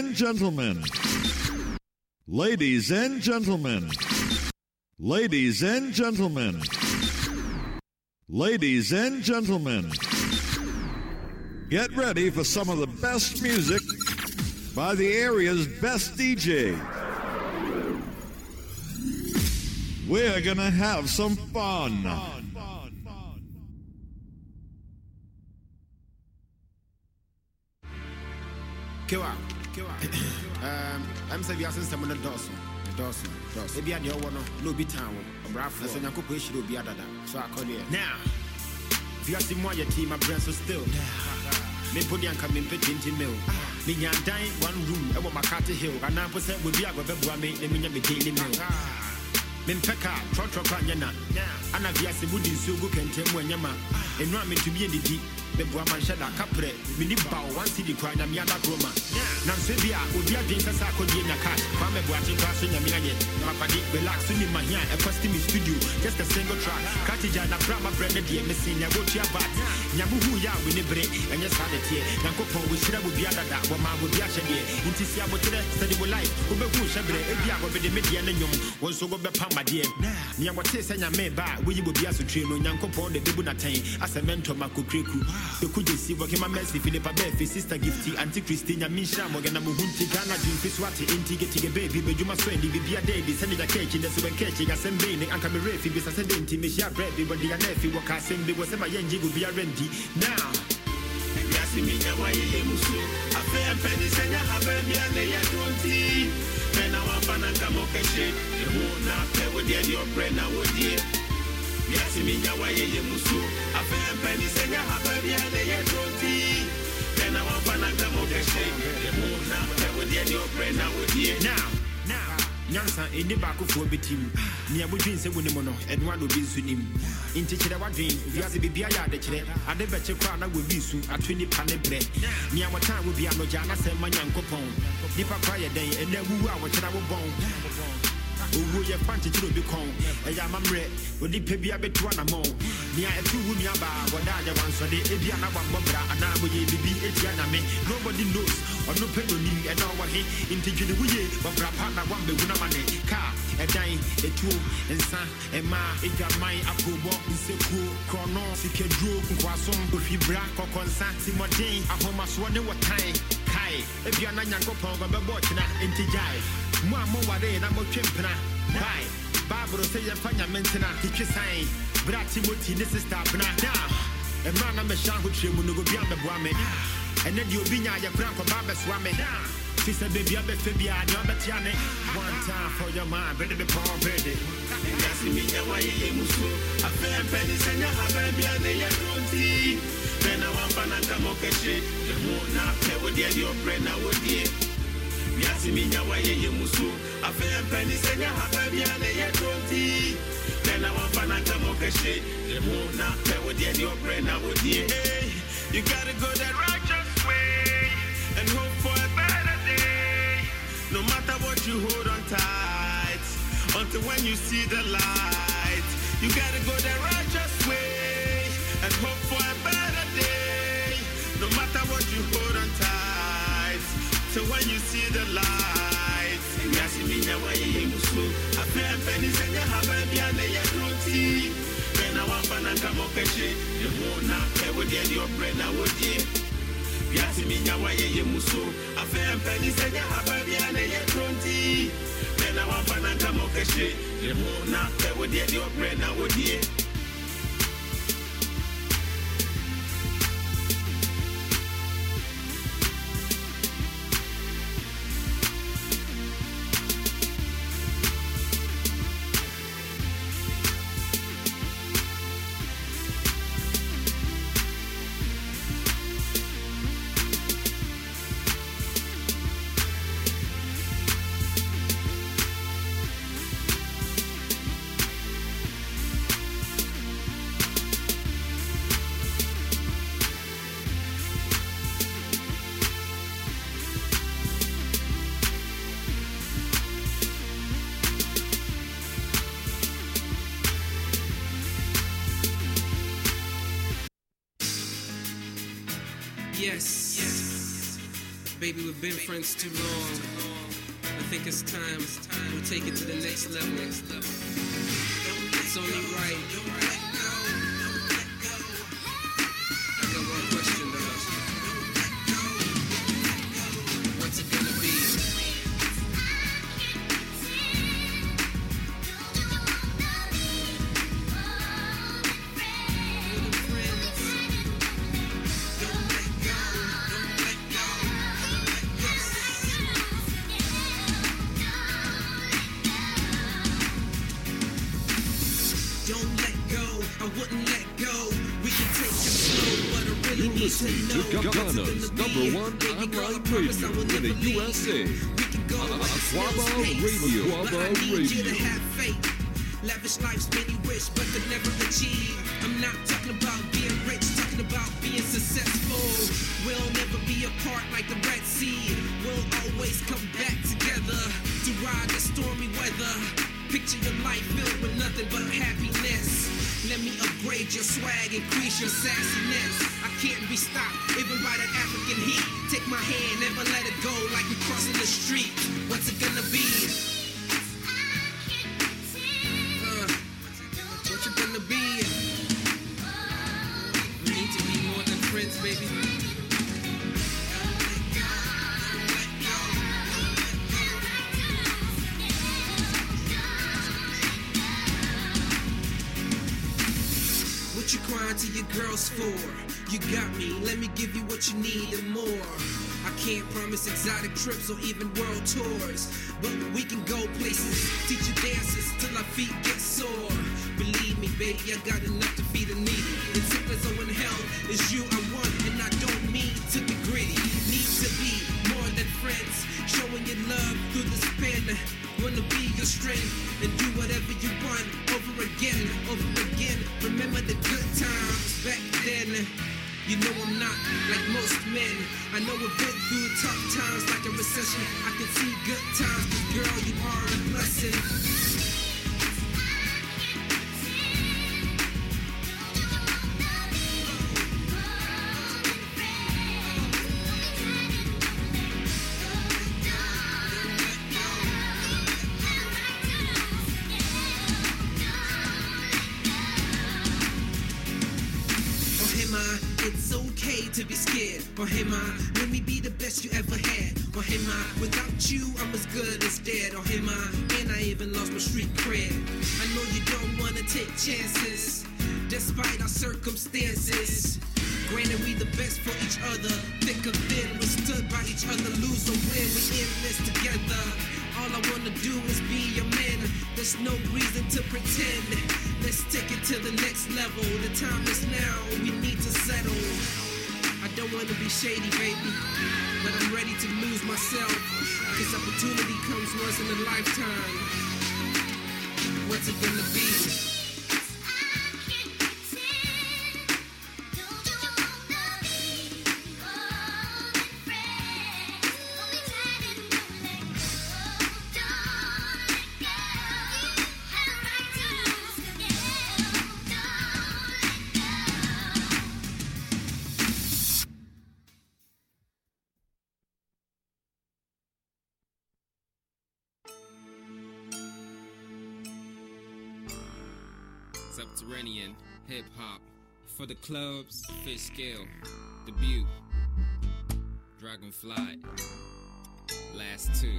and gentlemen, ladies and gentlemen, ladies and gentlemen, ladies and gentlemen, get ready for some of the best music by the area's best DJ. We're gonna have some fun. kewa um, ɛm sɛ wiase nsɛm no dɔɔso dɔɔso dɔɔso ebi adeɛ ɔwɔ no na obi tan wo ɔbrafo ɛsɛ nyankopɔn ahyira obi adada so akɔdeɛ now wiase mu ayɛ tii ma brɛ so still. Mempo de anka mempɛ 20 mil menya dan one room ɛwɔ makate hill anaa mpo sɛ bobi a wɔbɛboa me na menya me daily meal mempɛ ka trɔtrɔ kora nyɛ na ana wiase wode nsuo gu kɛntɛn mu ɛnyɛ ma. Ɛnu a mentumi ɛdidi bɛboa ma nhyɛ da kaprɛ meni baw wansi di kora nyame adakoro ma nanso bi a obi adwen sɛ akɔdie nya cash kwa mɛboakye kora so nyame ayɛ mapade relax so nim mahia ɛkɔste me studio just a single track. Katigya na bra mabrɛ ne deɛ mese nea wɔtua bat nyame hu yɛ a wene bere ɛnyɛ saa ne teɛ nyankopɔn wɔhyira bobi adada wɔma bobi ahyɛdeɛ nti si aboterɛ sɛde wo life. Wobɛhu hyɛ berɛ ebi a wɔbɛde me deɛ no nwom wo nso wobɛpam adeɛ nea wɔtee sɛ nyame ba a woyi bobi asotire no nyankopɔn de bɛbu natɛn asɛ mɛntɔma kokreku Beku jesi wakima mercy Philippa Befi sister gifty Auntie Christy nyame nhyira mo gana mo hunti Ghana so ate enti getige baby bɛdwuma so andi bibia dadi sɛne da kɛkyi dɛ so bɛnkɛkyi asɛm bei ne anka merɛfi bisa sɛ dɛ nti mehyia brɛ bi wɔde anɛfi wɔka asɛm bi wɔ sɛ ma yɛngye gu biara ndi now Yasi minya wa yeye musu Afe mpeni senya habe miya ne ye dronti Mena wafana kamo keshe Ehu na pe wodie di opre na wodie Yasi minya wa yeye musu Afe mpeni senya habe miya ne ye dronti Mena wafana kamo keshe Ehu na pe wodie di opre na wodie now now nyansa ɛni baakofoɔ bɛtim nea wodwen sɛ no a nim nti kyerɛ woadwen wiase biribia yɛ adekyerɛ ade na wɔbi su ato nnipa ne berɛ nea wɔtaa wo bia no na sɛ ma a wo owuo yɛfa nkyekyere obi kɔn ɛyɛ amammerɛ onipa bia bɛtu anammɔn nea ɛto wo nuabaa wɔda ayɛ wansɔde ebia na wammɔ bra anaa wɔyɛ bibi ɛtia nyame nobody knows ɔno pɛ nonim ɛna ɔwɔ he nti dwene wo ye wɔbra pa na woambɛwu no ma ne kaa ɛdan ɛtuo nsa ɛmaa adwaman aprobɔ nsekuo korɔno sikaduro nkoasom ohwibra kɔkɔnsa timɔden ahomasoɔ ne wɔtan kae ebia na nyankopɔn wɔbɛbɔ ɔkyena enti gyae mo a moware na motwe mpena bae baaboro sɛ yɛmfa nyame ntena titwe san berɛ a timoti ne sister abena da ɛmmerɛ na mɛhyɛ ahokyerɛ mu no obi ambɛboa me ɛnɛ deɛ obi nya yɛkora nkɔba bɛsoa me fi sɛ baabi abɛfɛ biaa deɛ ɔbɛtea ne one time for your mind bɛde bɛpɔn bɛde Yasi minya wa yeye musu Afe mpeni senya habe miya ne ye dronti Mena wafana kamo keshe Ehu na pe wodie di opre na wodie Yasi minya wa yeye musu Afe mpeni senya habe miya ne ye dronti Mena wafana kamo keshe Ehu na pe wodie di opre na wodie You gotta go that righteous way And hope for a better day No matter what you hold on tight Until when you see the light You gotta go the righteous way keshe Yehu na wodie di opre na wodie Yasi minya wa yeye musu. Afe mpeni senya haba bia ne ye ruti Bena wafana kamo keshe Yehu na pe wodie di opre na wodie baby, we've been friends too long. I think it's time we take it to the next level. It's only right. USA. Radio. Radio. Lavish life's many wish, but never achieve. I'm not talking about being rich, talking about being successful. We'll never be apart like the Red Sea. We'll always come back together to ride the stormy weather. Picture your life filled with nothing but happiness. Let me upgrade your swag, increase your sassiness. Can't be stopped, even by that African heat. Take my hand, never let it go like we're crossing the street. What's it gonna be? Uh, what you gonna be? We need to be more than friends, baby. What you crying to your girls for? You got me, let me give you what you need and more. I can't promise exotic trips or even world tours, but we can go places, teach you dances till our feet get sore. Believe me, baby, I got enough to feed the needy. In sickness or in health, it's you I want, and I don't mean to be greedy. Need to be more than friends, showing your love through the pen. Wanna be your strength and do whatever you want over again, over again. Remember the good times back then. You know I'm not like most men. I know we've been through tough times like a recession. I can see good times, girl, you are a blessing. Or am I? Let me be the best you ever had. Or am I? Without you, I'm as good as dead. Or am I? And I even lost my street cred. I know you don't wanna take chances, despite our circumstances. Granted, we the best for each other. Thick or thin, we stood by each other. Lose or win, we in this together. All I wanna do is be your man. There's no reason to pretend. Let's take it to the next level. The time is now. We need to settle. Don't wanna be shady, baby, but I'm ready to lose myself. This opportunity comes once in a lifetime. What's it gonna be? Subterranean, hip hop. For the clubs, fish scale, debut, dragonfly, last two,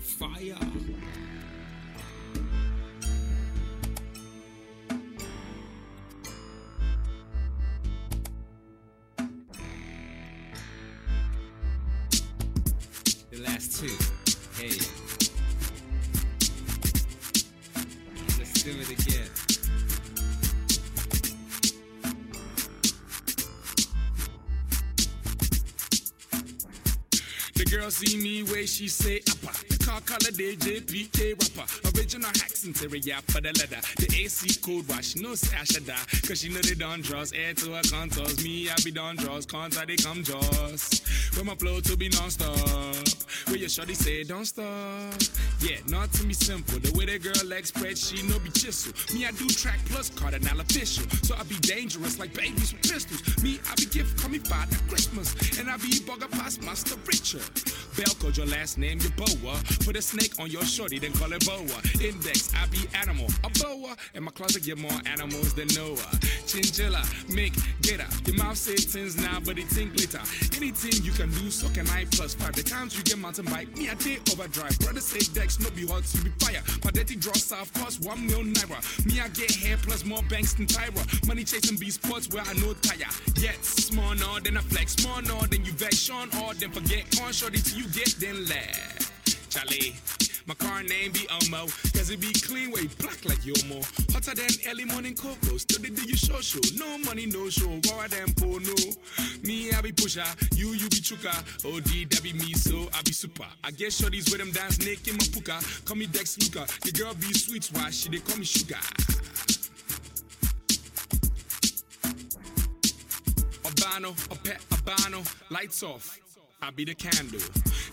fire. See me where she say upper. The car color JPK rapper. Original hacks and yeah for the leather. The AC code wash, no I should die. Cause she know they don't draws. Air to her contours. Me, I be done draws. Contour they come jaws. With my flow to be non-stop. But your shorty say don't stop. Yeah, not to me simple. The way that girl legs spread, she no be chisel. Me, I do track plus cardinal official. So I be dangerous like babies with pistols. Me, I be gift, call me Father Christmas. And I be bugger past Master Richard. Bell code your last name, your boa. Put a snake on your shorty, then call it boa. Index, I be animal, a boa. And my closet, get more animals than Noah. Chinchilla, mink, get up. Your mouth say tins now, but it think glitter. Anything you can do, so can I plus five. The times you get mountain bike, me, I did overdrive. Brother say Dex, no be hot, to be fire. Dirty draw south cost one mil naira. Me, I get hair plus more banks than Tyra. Money chasing B sports where I know tire. Yet, small no, then I flex, small no, then you vex, Sean, or then forget on shorty till you get then laugh. My car name be Omo, cause it be clean way black like Yomo. Hotter than early morning cocoa, still they do you show show. No money, no show, go out and pull no. Me, I be pusher, you, you be chuka. OD, that be me, so I be super. I get shorties with them dance naked my puka. Call me Dex Luca, the girl be sweet, why she they call me sugar. Albano, a pet, lights off. I be the candle.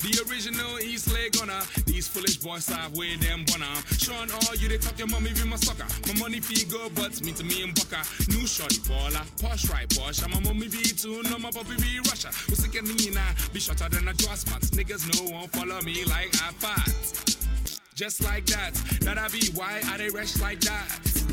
The original East Leg gunner. These foolish boys have with them wanna. Sean, all you they talk your mommy be my sucker. My money fee go, but me to me and Bucka. New shorty baller, posh right posh. I'm a mommy be too, no my puppy be Russia. What's sick of me? Be shorter than a draw spots. Niggas know won't follow me like I fight. Just like that, that I be why I they rush like that.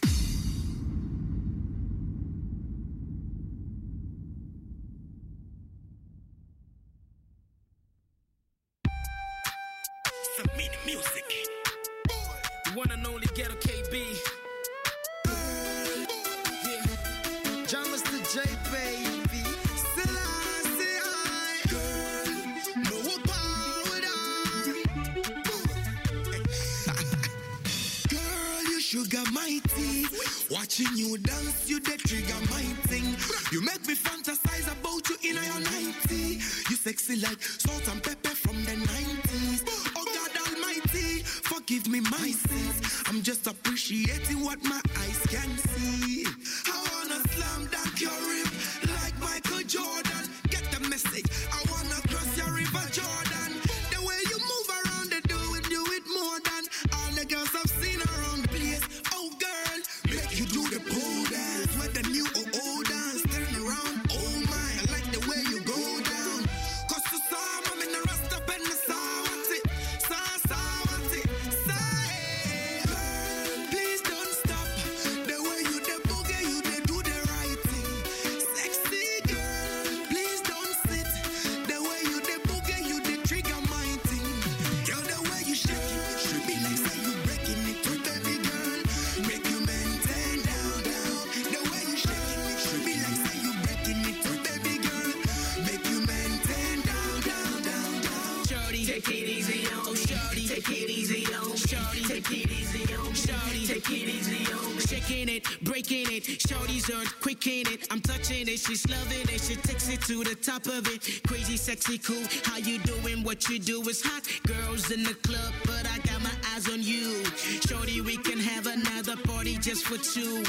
It. Shorty's earthquake in it. I'm touching it. She's loving it. She takes it to the top of it. Crazy, sexy, cool. How you doing? What you do is hot. Girls in the club, but I got my eyes on you. Shorty, we can have another party just for two.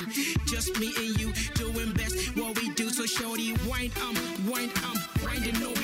Just me and you doing best what we do. So shorty, wind um, wind um, wind and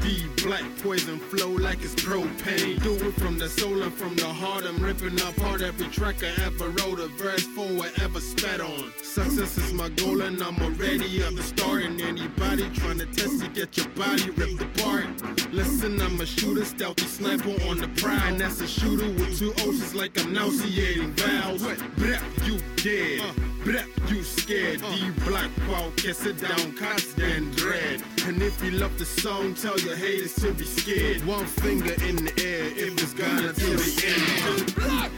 D black poison flow like it's propane. Do it from the soul and from the heart. I'm ripping apart every track I ever wrote, a verse for I ever spat on. Success is my goal, and I'm already at the start. And anybody trying to test you, get your body ripped apart. Listen, I'm a shooter, stealthy sniper on the. And that's a shooter with two oceans like enunciating vowels. Brap, you dead. Brap, you scared. D black qual, kiss it down, cuts then dread. And if you love the song, tell your haters to be scared. One finger in the air if it's gonna till the end. Black,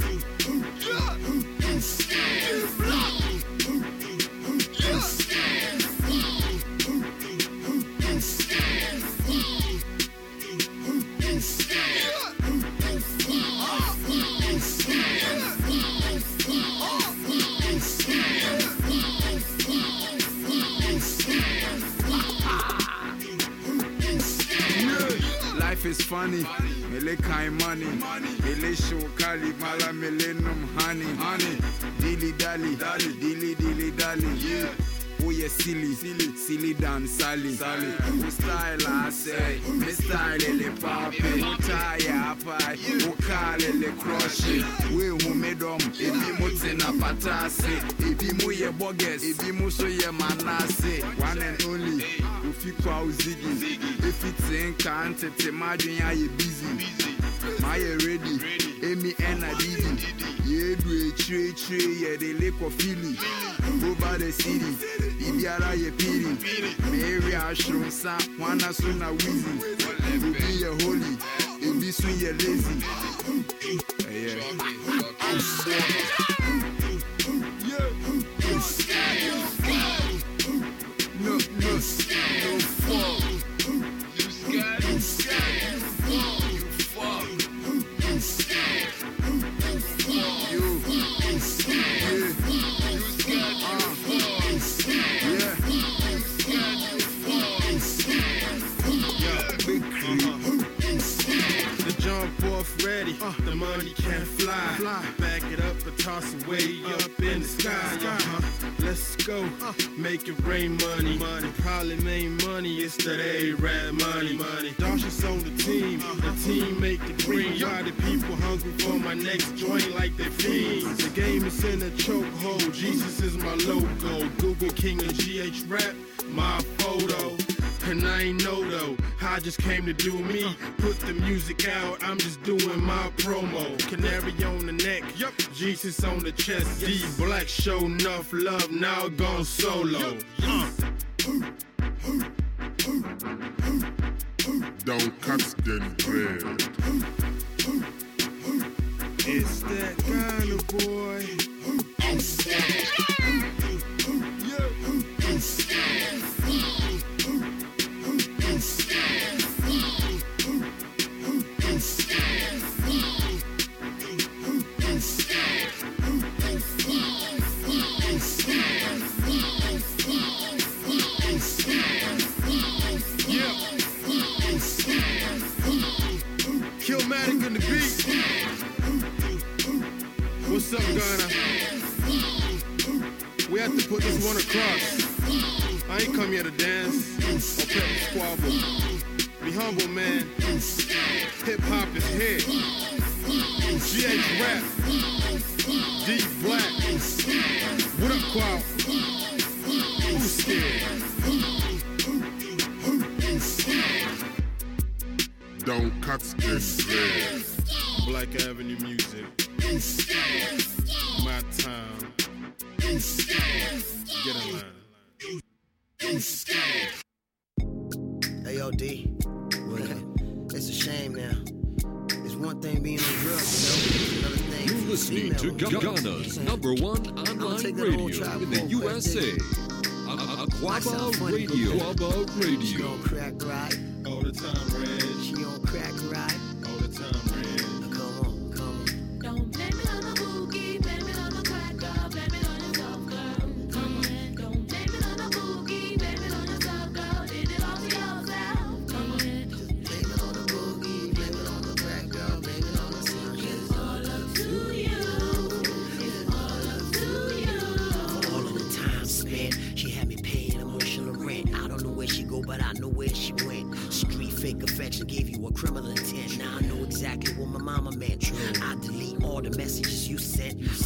Life is funny, mele money, mele show kali, mala mele num honey, honey, dilly dally, dally, dilly dilly dally, yeah. Oh yeah, silly, silly, silly dan sally, sally. Oh style I say, me style le papi, oh tire pie, oh car le crush. We who made them, ebi mo tina patasi, ebi mo ye bogus, ebi mo so ye manase, one and only. Ofi kwa uzigi, te madrin ya ye busy. My ready, Amy and Adidi. Ye do a tree tree, ye de lake of Philly. Over the city, Ibiara ye piri. Mary Ashram Sa, Wana Suna Wheezy. You be a holy, be soon ye lazy. Toss it way up in the sky. Uh-huh. Let's go. Make it rain money. money. Probably main money. It's that A-Rap money. money. On the team. The team make the green. Why the people hungry for my next joint like they fiends? The game is in a chokehold. Jesus is my logo. Google King of GH Rap. My photo. And I ain't know though, I just came to do me. Put the music out, I'm just doing my promo. Canary on the neck, yep. Jesus on the chest. D Black show enough love, now gone solo. Uh. Don't cut the bread. It's that kind of boy. Killmatic What's up, Ghana? We have to put this one across. I ain't come here to dance or pet the squabble. Be humble, man. Hip hop is here. GH Rap. D Black. What up, Qual? Don't cut bread. Black Avenue Music. My time. Get in line. Hey, yo, D. it's a shame now. It's one thing being a girl, you know? It's another thing You're listening to. Ghana's number one online take that whole radio in the USA. dig it. A- a- Might Akwaaba sound funny, but Radio. Akwaaba She Radio. on crack right. All the time, Reg. She on crack right.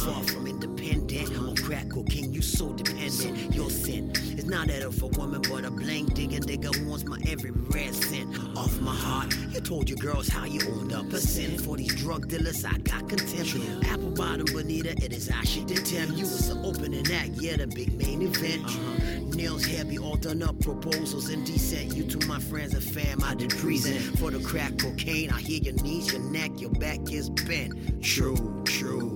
Far from independent, on crack cocaine, you so dependent. Your sin is not that of a woman, but a blank digger. nigga who wants my every red cent off my heart. You told your girls how you owned up a sin for these drug dealers. I got contempt. Apple bottom Bonita, it is I should attempt. You was the opening act, yeah, the big main event. Uh-huh. Nails heavy, all done up, proposals indecent. You to my friends and fam, I did present. For the crack cocaine, I hear your knees, your neck, your back is bent. True, true.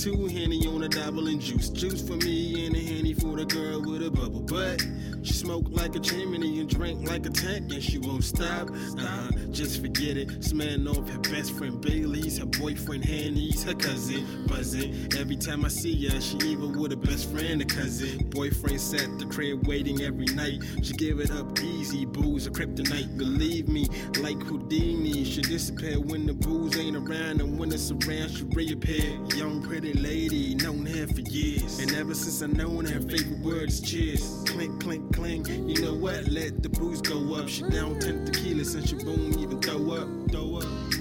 Two henny on a dabble in juice. Juice for me and a henny for the girl with a bubble butt. She smoke like a chimney and drink like a tank and she won't stop. Uh-huh, just forget it. Smelling off her best friend Bailey's, her boyfriend Henny's, her cousin buzzing. Every time I see her, she even with her best friend or cousin. Boyfriend sat the crib waiting every night. She give it up easy, booze or kryptonite. Believe me, like Houdini, she disappear when the booze ain't around and when it's around, she reappear. Young pretty lady, known her for years, and ever since I known her, her favorite word is cheers. Clink, clink, clink. You know what? Let the booze go up. She down ten tequila since she boom, even throw up, throw up.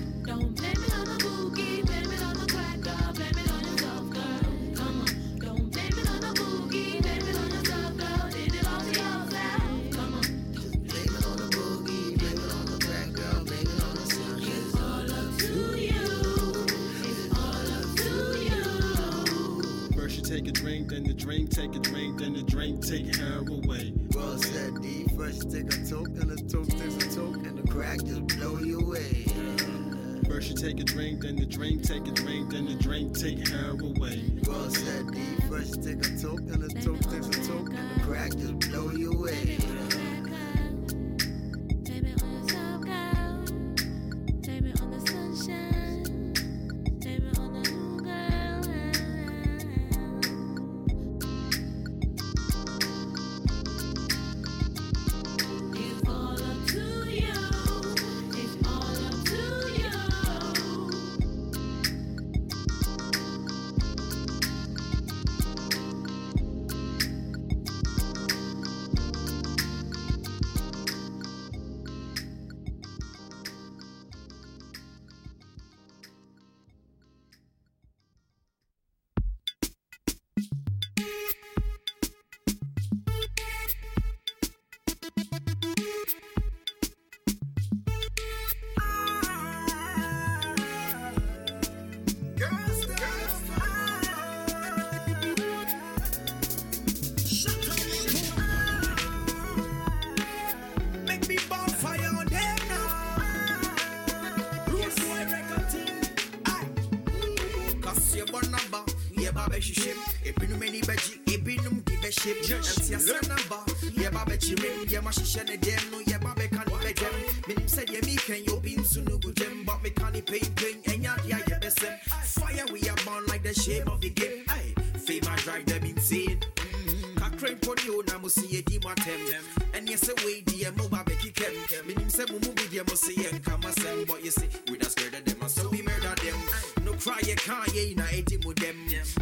Kakra mpo ne o na mo se yɛdi mo atɛm ɛneɛ sɛ wei deɛ moba bɛkekɛm menim sɛ mo mu bi deɛ mo se yɛnka masɛm but you see we da scared of them so we murder them. No cry yɛka yɛi na ɛdi mo dɛm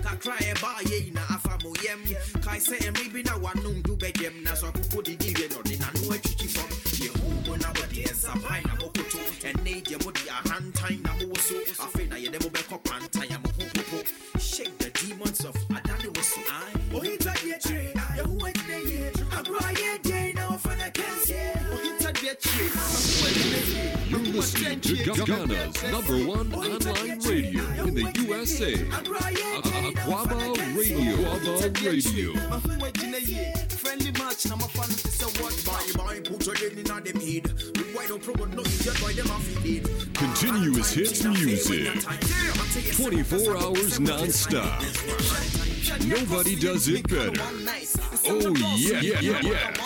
kakra yɛba yɛi na afa mo yɛm kae sɛ ɛmere bi na wanom du bɛgyɛm na so akoko didi wie no ɔde nano atwitwi fam yɛhu mo na wɔde ɛnsapan na mokoto ɛnɛ deɛ mode ahantan na mowɔ so afei na yɛde mobɛkɔ pantan a mo ho listening to Ghana's number one online radio in the USA. Akwaaba Radio. Akwaaba Radio. Friendly match, fan is a by my put in on them head. Why don't promote no idiot by them. Continuous hits music. 24 hours non-stop. Nobody does it better. Oh, yeah, yeah, yeah, yes.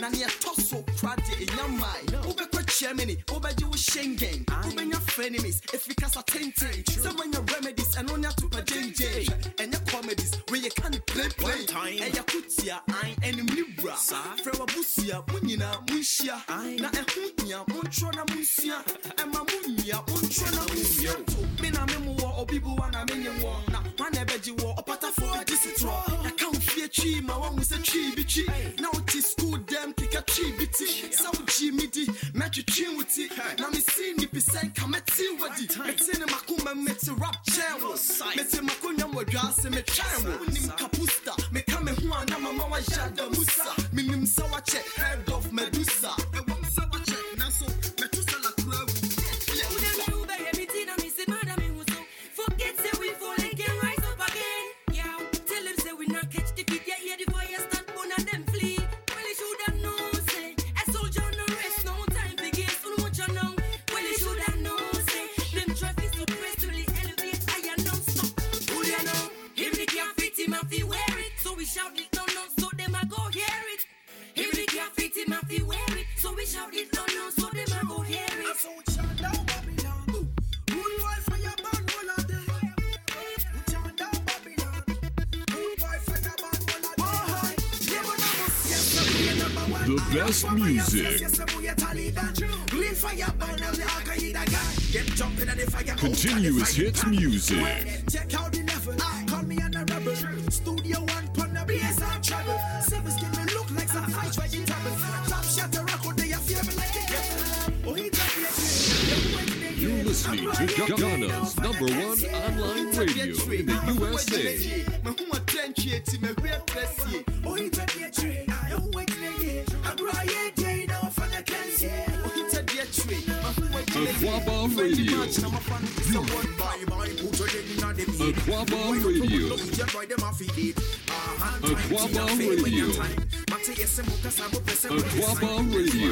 Ɛnyam ne bɔ so ɛyam wɔ de sɛ fan ice na neɛ tɔ so kora de ɛnyam mae wobɛkɔ germany wobɛgye wo schengen wobɛnya frenemies ɛfiri kasa tenten sɛ woanya remedies ɛno ne atopa gyengye ɛnyɛ comedies weyɛ ka ne playplay ɛyɛ kotia an ɛnim ne wura frɛ wabusua mo nyinaa monhyia na ɛho hia montwerɛ na monsua ɛma monwia montwerɛ na monsua me na me mowɔ obi bu wa na menye wɔ na wana ɛbɛgye wɔ ɔpatafo bi gye setorɔ yɛka wo fie twii ma woahu sɛ twii bi twi na wote school mɛtwetwe wo ti na mesi nnipi sɛ nka mɛte wadi mete ne makoma mu mete rap kyɛn wo mete makonnwa mmɔdwa ase metwɛn wo wonim kapusta meka me ho a na mama da musa Continuous hits music. Check out the level. Call me an rebel. Studio one pon the bass and treble. Seven skin me look like some fresh vegetable. Top shot a record they are feeling like the devil. Oh, he got the You're listening to Ghana's number one online radio in the USA. Akwaaba Radio. Akwaaba Radio. Akwaaba Radio. Akwaaba Radio.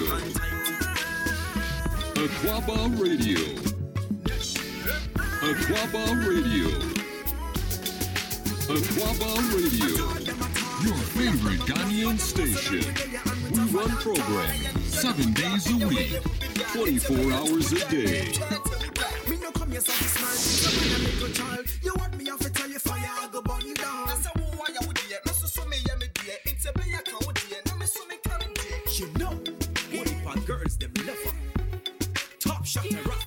Akwaaba Radio. Akwaaba Radio. Akwaaba Radio. Your favorite Ghanaian station. We run programming seven days a week, 24 hours a day. Me no come here satisfied. So when a little child, you want me off to tell you fire, I go burn you down. You know, what if our girls them love her? Top shot rock.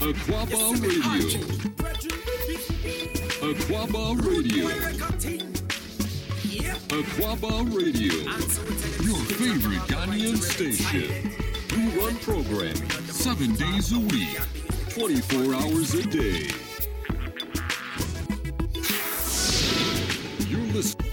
Akwaaba Radio. Akwaaba Radio. Akwaaba Radio. Your favorite Ghanaian station. We run programming seven days a week, 24 hours a day. You're listening.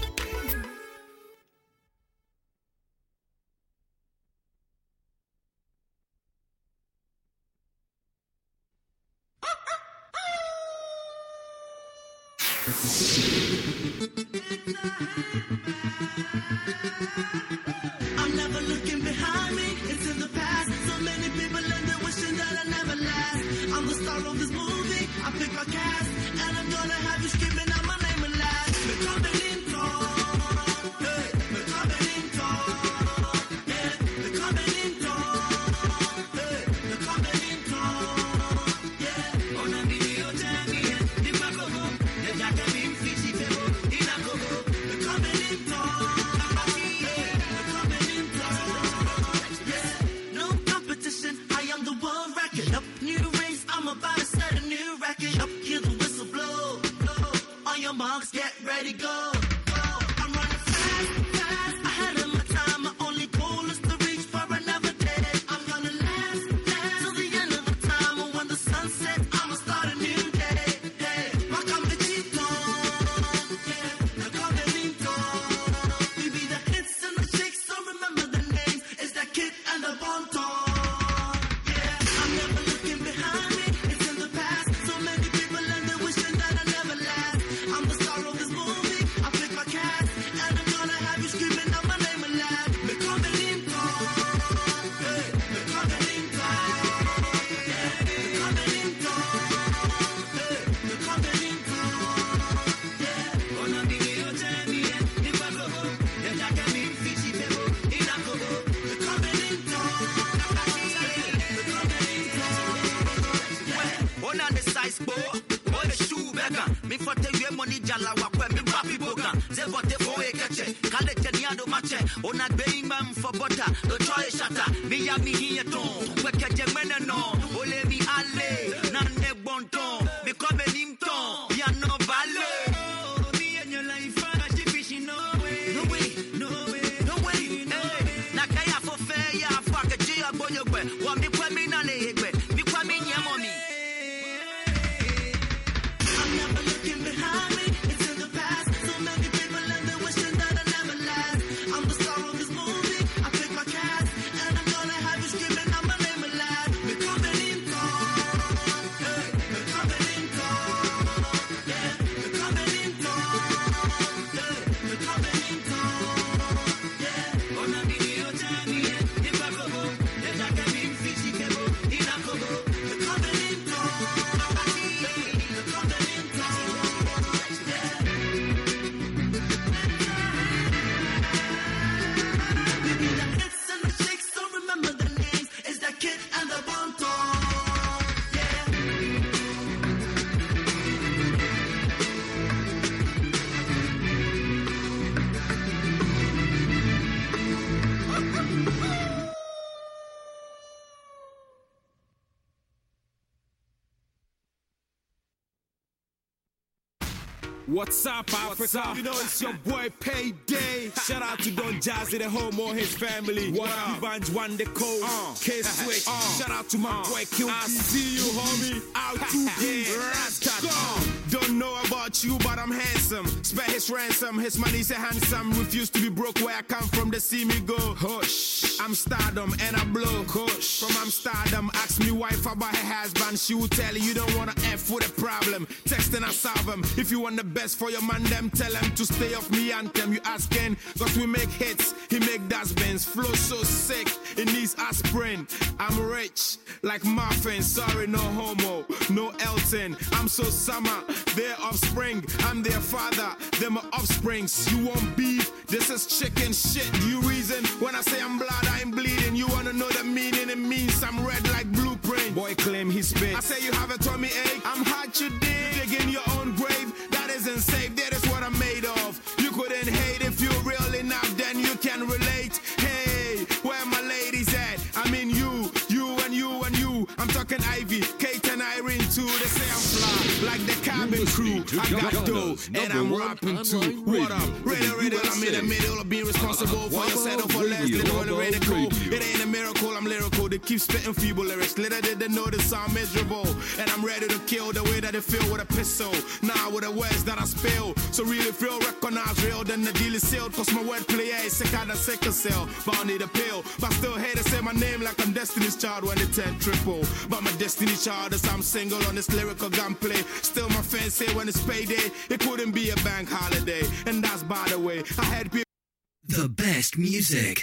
What's up, Africa? You know it's your boy Payday. Shout out to Don Jazzy, the home or his family. What up? Banj One the Code, K Switch. Shout out to my boy Q. I see you, homie. Out to today. Rascal. Uh. Don't know about you, but I'm handsome. Spare his ransom. His money's a handsome. Refuse to be broke where I come from. They see me go. Hush. I'm stardom and I blow. Hush. From Amsterdam, ask me wife about her husband. She will tell you you don't wanna F with a problem. Text and I solve them. If you want the best for your man, them tell them to stay off me and anthem. You asking, cause we make hits. He make dustbins. Flow so sick, it needs aspirin. I'm rich, like muffin. Sorry, no homo, no Elton. I'm so summer, their offspring. I'm their father, they're my offsprings. You want beef? This is chicken shit. You reason when I say I'm blood, I'm bleeding. You wanna know the meaning? It means I'm red like blueprint. Boy claim he spit. I say you have a tummy ache. I'm hot, you dig. Dig in your own grave. That isn't safe. That is what I'm made of. You like crew. I got dough and I'm rapping too. What up? Radio, radio. I'm in the middle of being responsible for your settle for less than the radical. It ain't a miracle. I'm lyrical. They keep spitting feeble lyrics. Little did they this I'm miserable. And I'm ready to kill the way that they feel with a pistol. Now with the words that I spill. So really feel recognized real. Then the deal is sealed. Cause my wordplay is sick out of sickle cell. But I need a pill. But still hate to say my name like I'm Destiny's Child when they turn triple. But my Destiny Child is I'm single on this lyrical gunplay. Still my fans say when it's payday, it couldn't be a bank holiday. And that's by the way. I had people. The best music.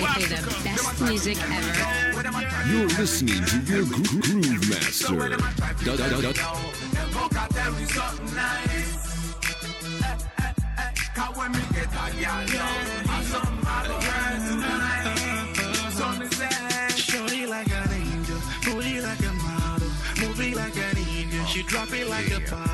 Play the best music ever. You're listening to your gro- groove master. Da da da da. Look at them with something nice. Cause when me get a girl down, I some other girl tonight. So me say, Shorty like an angel, booty like a model, movie like an angel. She drop it like a bottle,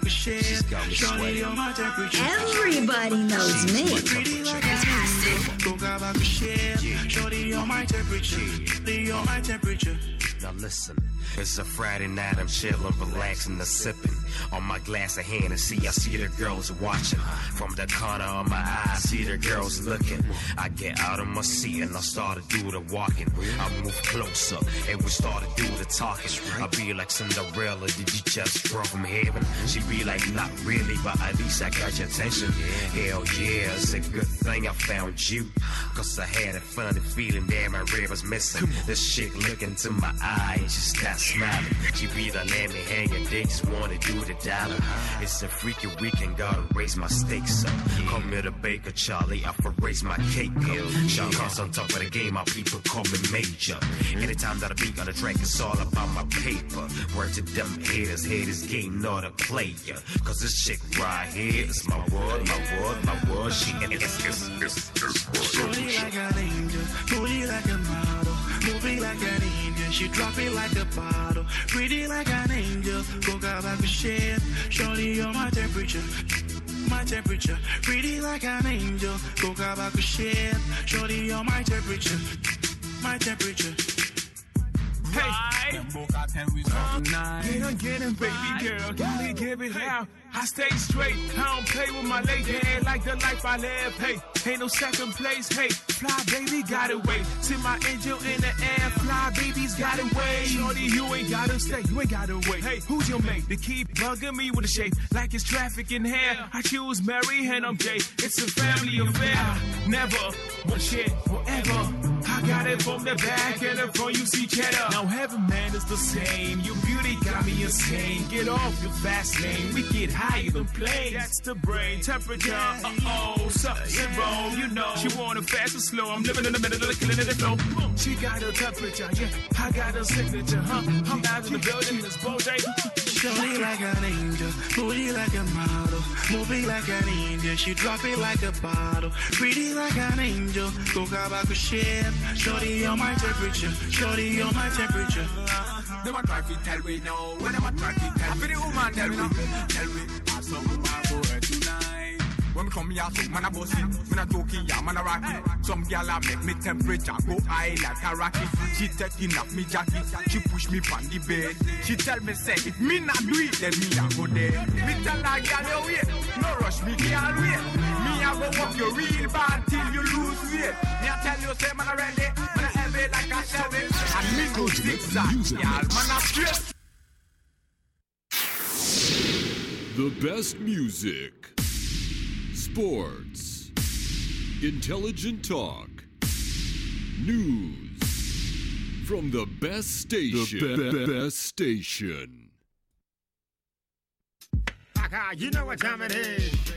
Coca a share, shorty you're my temperature. Everybody knows me. Pretty like an angel, coca back a share, shorty you're my temperature, you're my temperature. Now listen, it's a Friday night, I'm chillin', relaxing, and sipping on my glass of Hennessy. I see the girls watching from the corner of my eye. I see the girls looking. I get out of my seat and I start to do the walking. I move closer and we start to do the talking. I be like Cinderella, did you just drop from heaven? She be like, not really, but at least I got your attention. Hell yeah, it's a good thing I found you. Cause I had a funny feeling that my rib was missing. This chick look into my eye and she starts smiling. She be the let me hang and they just wanna do the dollar. It's a freaky weekend, gotta raise my stakes up. Come here the Baker Charlie, I for raise my cake up. Sean Cross on top of the game, my people call me major. Anytime that I beat on the track, it's all about my paper. Word to them haters, haters game, not a player. Cause this chick right here is my word, my word, my word. She is, is, is, is, Shorty is, like an angel, booty like a model, movie like an angel. She drop it like a bottle, pretty like an angel. Coca back a share, shorty you're my temperature. My temperature, pretty like an angel. Coca back a share, shorty you're my temperature. My temperature. Hey, get him, get him, baby girl. Give me, give it out. I stay straight. I don't play with my lady. Ain't like the life I live. Hey, ain't no second place. Hey, fly baby gotta wait. See my angel in the air. Fly babies got away. Shorty, you ain't gotta stay. You ain't gotta wait. Hey, who's your mate? They keep bugging me with a shape like it's traffic in here. I choose Mary and I'm Jay. It's a family affair. Never want shit forever. I got it from the back and the front. You see cheddar. Now heaven, man, is the same. Your beauty got me insane. Get off your fast lane. We get higher than planes. That's the brain temperature. Uh oh, something zero. You know, she want it fast and slow. I'm living in the middle of the killing of the flow. She got a temperature, yeah. I got a signature, huh? I'm out in the building. This Bojay. Shorty like an angel, booty like a model, movie like an angel. She drop it like a bottle, pretty like an angel. Coca back a ship, shorty you're my temperature, shorty you're my temperature. Them a try to tell me no. When them a try to tell me, the woman tell me, tell me, I'm something bad for her tonight. When me come here, so man a boss it. Me not talking, yeah, man a rock it. Some girl a make me temperature go high like a rocket. She taking off me jacket, she push me on the bed. She tell me say, if me not do it, then me a go there. Me tell her, girl, you wait, no rush me, girl, wait. Me a walk you real bad till you lose weight. Me a tell you, say man a ready, man a heavy like a Chevy. And me go zigzag, girl, man a straight. The best music, sports, intelligent talk, news from the best station. The be- be- best station. You know what time it is.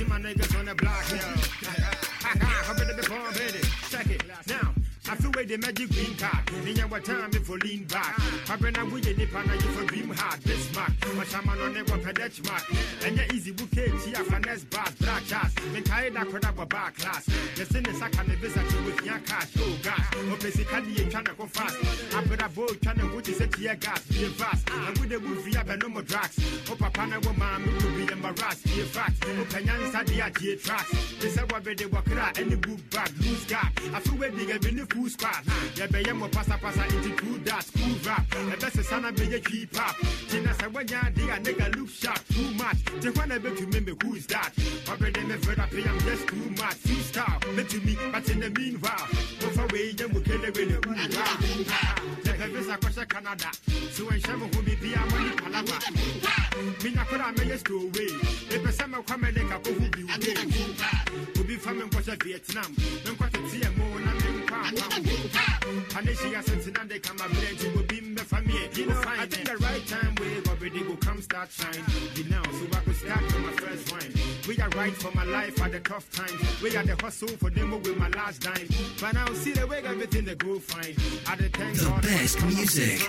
See my niggas on the block, yo. Haha, I'm ready before baby. Check it. Now, I feel where the magic green card. And what time if lean back. I bring a way in pan you for dream hard. This mark. My shaman on the one pedach mark. And ya easy bouquet, tia finesse bars, black ass. Me carry that crowd up bar class. The sin is I can visit you with your cash. Oh gosh. Oh basically you trying to go fast. I better boy trying to what is it tear gas. Be fast. And with the up and no more drugs. Oh papa na wo me will be embarrassed. Be fact. Oh penyan at your tracks. This is what they walk out any book bag. Loose gap. I feel where they get in the full squad. Yeah, be mo pasa pasa into two that school rap. The best is sana be a keep up. Tina say when ya dig a nigga look sharp too much. The one I bet you remember who's that. Already me fed up, I'm just too much. Freestyle, bet to me, but in the meanwhile, wei yɛ mu kele wele uwa Tɛpɛ visa kɔhyɛ Canada So ɛnhyɛ me ho bibia mɔne palava Minya kora a mɛyɛ stowaway Mepɛ sɛ mɛkɔ America kɔhu bi wo Obi fa me nkɔhyɛ Vietnam start shine You know, so I could start with my first wine We are right for my life at the tough times We are the hustle for them with my last dime But now see the way everything they go fine I the thank The God for best the music.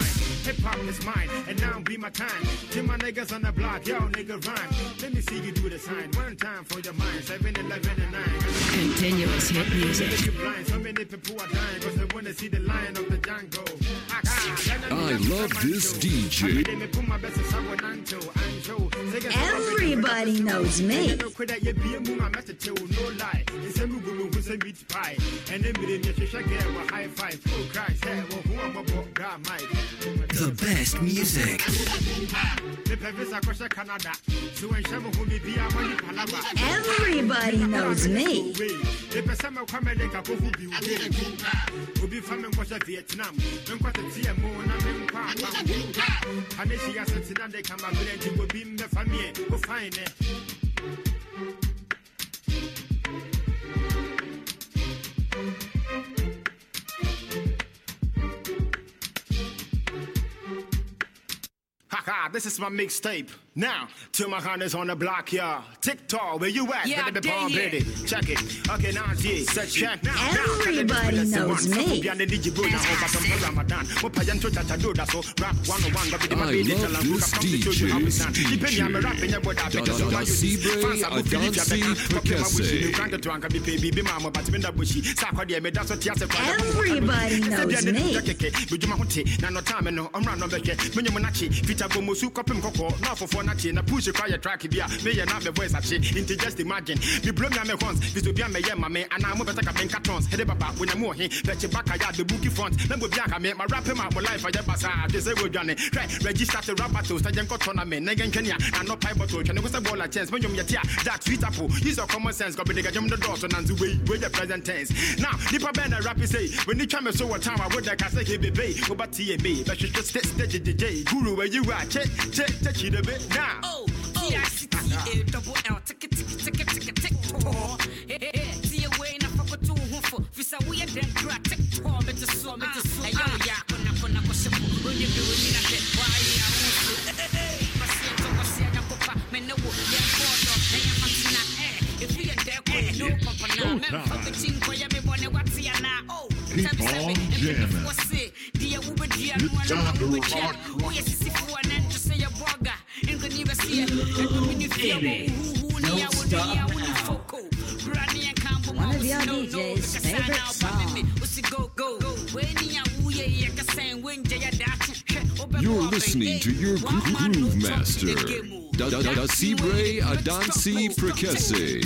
Hip hop is mine, and now be my time. Get my niggas on the block, yo nigga rhyme. Let me see you do the sign. One time for your mind, 7, 11, and 9. Continuous hit music. So many people are dying, cause they wanna see the lion of the Django. I love this DJ. Everybody knows me. The best music. Everybody knows me. This is my mixtape. Now, till my hand is on the block, yeah. TikTok, where you at? Yeah, Ready I bomb, dare you. Check it. Okay, now, yeah. Check now. Everybody knows me. I love this Everybody knows me. Medwuma ho te na nɔtame no ɔmmra no bɛhwɛ menyom no akye fita bɔ su kɔpem kɔkɔɔ na ɔfofoɔ no akye na kora yɛ track bi a meyɛ na me voice akye nti just imagine meburo mia me. Hons bisobia mɛyɛ ma me anaa mobɛsɛ ka menka tons hede baba wonyamu ɔhe bɛkye baka yɛ a bɛbuki front. Na bobi anka me marape ma mo life ayɛ basaa de sɛ wɔdwane hwɛ register to rap battles. Na yɛnkɔ tournament na yɛnhwɛ a na nɔpae bɔtɔ twɛne wo sɛ bɔɔla chance? Menyom yɛte a jack sweet apple. Use your common sense. Kɔbede gadwom no dɔɔso nanso wei wei yɛ present tense? Now nipa bɛn na rap say w'ani twa me so wɔ time a wodɛ ka sɛ kebebe wobɛte me bɛhwehwɛ st st gyegyegye guru w'ayi wo a kye kye kye kyidebe now Oh, T-I-C-T-A, double L, tick it, tick it, tick it, tick it, tick tour. Hey, hey, hey, see away na fuck with two hufo. Fisa we a den cra, tick tour, me to so, me to so. Hey, yo, ya, kona, kona, ko shibu. When you do it, na get why ya hufu. Hey, hey, hey, pasiento, pasienta, popa, me no wo, ya kodo, hey, ya matina, eh. If you a there, ko, no, papa, na, me, fuck the chinko, ya me bone, what's ya na, oh. Keep on jamming. before say, dear, we be dear, It's no time to we rock Don't stop One of your DJ's. You're listening to your gro- groove master, Da Da Da Sibre Adansi Prekese.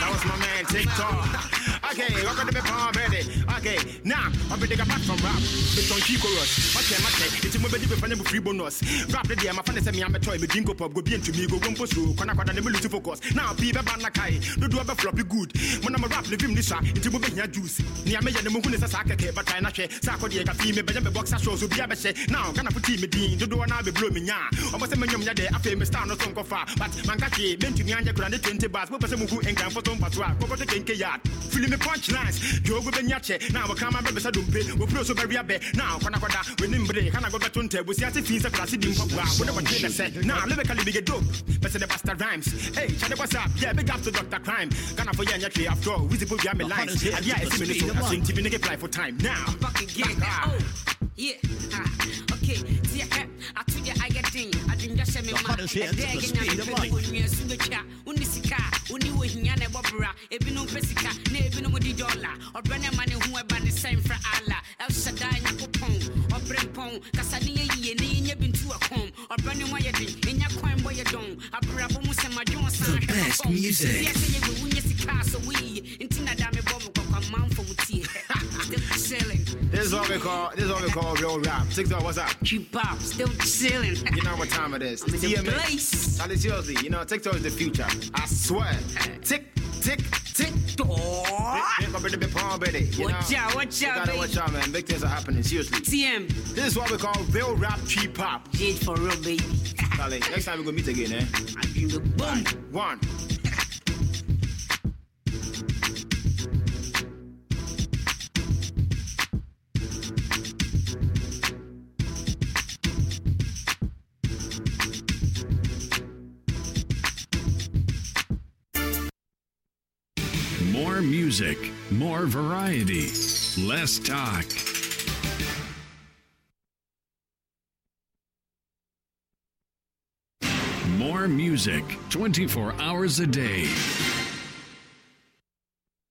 That was my man TikTok. Okay, welcome to palm ready. Okay, now I'll be taking back from rap. It's on Chico Rush. Okay, okay. It's a movie with a free bonus. Rap the day, my friend said me I'm a toy, me dingo pop, go be into me, go one post through. Kona kwana never lose focus. Now be people banna kai. No do ever flop good. When I'm a rap, him this ah. into movie here juice. Ni ame ya ne muhu ne sa sakeke, but I na hwe. Sa ko de ka fi me be me boxer show so bia be hye. Now kana put me din. Do do na be blow me nya. Omo se me nyom ya de afa me star no so nkofa. But man ka hwe, me ntumi anya kura ne 20 bars. Mo pese muhu enkan photo mpato a. Ko photo kenke yard. Fili me punchlines. Yo go be nyache. Now we come and be sa dumpe. We pro so be abe. Now kwana kwada we nimbre. Kana go beto nte. We see fi se kura si dim kwa. We never dream say. Now lyrically big dope. Pese the bastard rhymes. Hey, chade what's up? Yeah, big up to Dr. Cryme. Kana for yeah nyache after all. Visible be me lines. And yeah, it's me so. I sing TV nigga play for time. Now. back again. Ah. Yeah. Ah, okay. See, I I told you I get thing. I didn't just say me man. hottest hits at the speed of light. Unisika, uni wo bobra, ebi pesika, na ebi no di dollar. Obrane mane hu eba ne same for Allah. El Shaddai nyakopon, obre pon, kasa ne ye ne nye bintu akom. Obrane wa ye din, enya kwan boy ye don. Abra bo mu se madwon san. The best music. Yes, ye we sika so we. Intina da me bom kwa man for mutie. Still chilling. This is what we call this is what we call real rap. Six dog, what's up? Keep pop, still chilling. You know what time it is. I'm in place. Charlie, seriously, you know TikTok is the future. I swear. Tick, tick, tick. Watch out, watch out, baby. Watch out, man. Big things are happening. Seriously. TM. This is what we call real rap cheap pop. Jade for real, baby. Charlie, next time we gonna meet again, eh? I dream the boom. One. music, more variety, less talk. More music 24 hours a day.